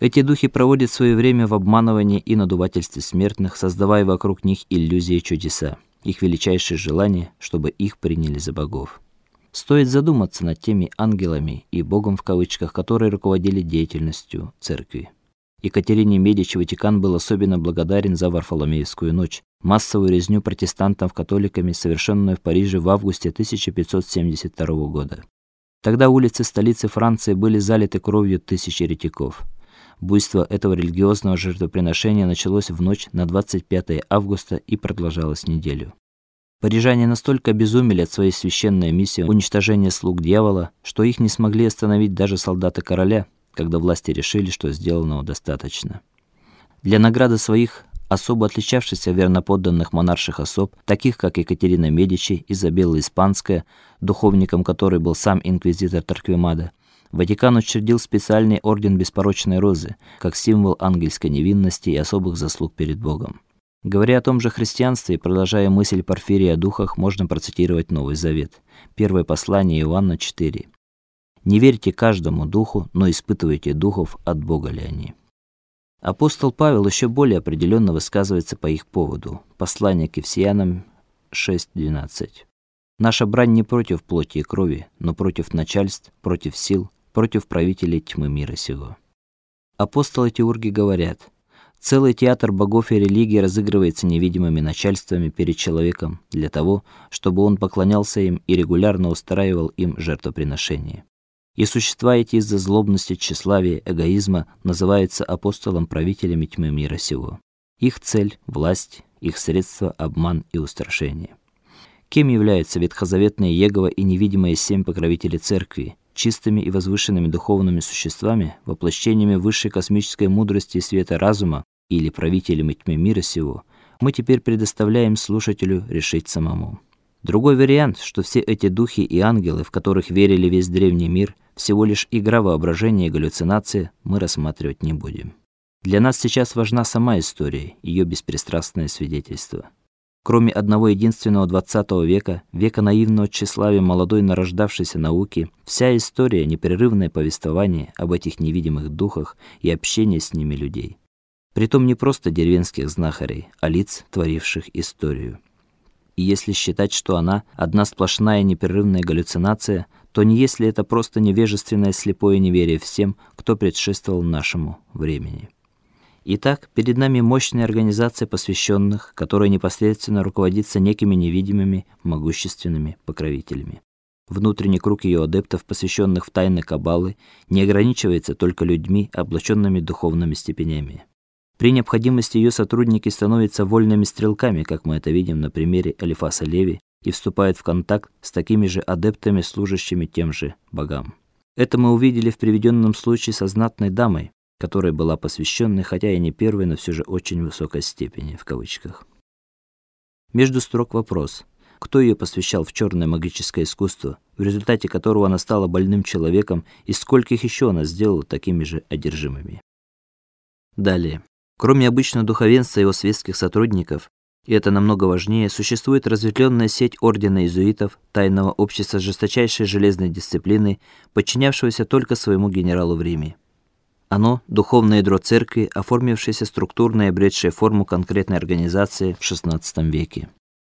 Эти духи проводят свое время в обманывании и надувательстве смертных, создавая вокруг них иллюзии чудеса. Их величайшее желание, чтобы их приняли за богов. Стоит задуматься над теми ангелами и богом в кавычках, которые руководили деятельностью церкви. Екатерине Медичи Ватикан был особенно благодарен за Варфоломеевскую ночь, массовую резню протестантов-католиками, совершенную в Париже в августе 1572 года. Тогда улицы столицы Франции были залиты кровью тысяч еретиков. Буйство этого религиозного жертвоприношения началось в ночь на 25 августа и продолжалось неделю. Парижане настолько обезумели от своей священной миссии уничтожения слуг дьявола, что их не смогли остановить даже солдаты короля, когда власти решили, что сделанного достаточно. Для награды своих особо отличавшихся верноподданных монарших особ, таких как Екатерина Медичи, Изабелла Испанская, духовником которой был сам инквизитор Торквемада, Ватикан учредил специальный орден Беспорочной розы, как символ ангельской невинности и особых заслуг перед Богом. Говоря о том же христианстве продолжая мысль Порфирия о духах, можно процитировать Новый Завет. Первое послание Иоанна 4. Не верьте каждому духу, но испытывайте духов, от Бога ли они. Апостол Павел еще более определенно высказывается по их поводу. Послание к Ефесянам 6:12. Наша брань не против плоти и крови, но против начальств, против сил, против правителей тьмы мира сего. Апостолы Теурги говорят: Целый театр богов и религии разыгрывается невидимыми начальствами перед человеком для того, чтобы он поклонялся им и регулярно устраивал им жертвоприношения. И существа эти из-за злобности, тщеславия, эгоизма называются апостолом-правителями тьмы мира сего. Их цель власть, их средство обман и устрашение. Кем являются ветхозаветные Егова и невидимые семь покровители церкви, чистыми и возвышенными духовными существами, воплощениями высшей космической мудрости и света разума или правителями тьмы мира сего, мы теперь предоставляем слушателю решить самому. Другой вариант, что все эти духи и ангелы, в которых верили весь древний мир, всего лишь игра воображения и галлюцинации, мы рассматривать не будем. Для нас сейчас важна сама история, ее беспристрастное свидетельство. Кроме одного единственного XX века, века наивного тщеславия молодой нарождавшейся науки, вся история непрерывное повествование об этих невидимых духах и общение с ними людей. Притом не просто деревенских знахарей, а лиц, творивших историю. И если считать, что она одна сплошная непрерывная галлюцинация, то не если это просто невежественное слепое неверие всем, кто предшествовал нашему времени. Итак, перед нами мощная организация посвященных, которая непосредственно руководится некими невидимыми, могущественными покровителями. Внутренний круг ее адептов, посвященных в тайны каббалы, не ограничивается только людьми, облаченными духовными степенями. При необходимости ее сотрудники становятся вольными стрелками, как мы это видим на примере Алифаса Леви, и вступают в контакт с такими же адептами, служащими тем же богам. Это мы увидели в приведенном случае со знатной дамой, которая была посвященной, хотя и не первой, но все же очень высокой степени в кавычках. Между строк вопрос: кто ее посвящал в черное магическое искусство, в результате которого она стала больным человеком, и скольких еще она сделала такими же одержимыми? Далее. Кроме обычного духовенства и его светских сотрудников, и это намного важнее, существует разветвленная сеть ордена иезуитов, тайного общества жесточайшей железной дисциплиной, подчинявшегося только своему генералу в Риме. Оно духовное ядро церкви, оформившееся структурно и обретшее форму конкретной организации в XVI веке.